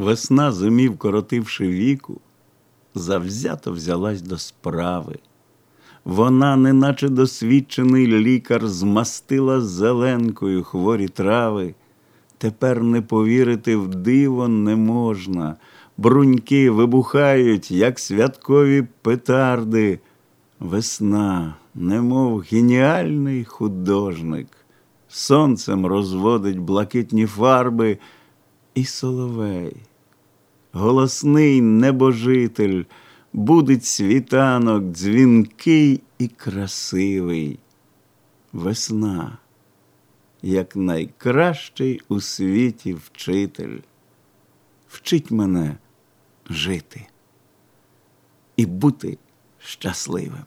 Весна, зимів, коротивши віку, завзято взялась до справи. Вона, неначе досвідчений лікар, змастила зеленкою хворі трави. Тепер не повірити в диво не можна. Бруньки вибухають, як святкові петарди. Весна, немов геніальний художник, сонцем розводить блакитні фарби і соловей. Голосний небожитель, буде світанок, дзвінкий і красивий. Весна, як найкращий у світі вчитель, вчить мене жити і бути щасливим.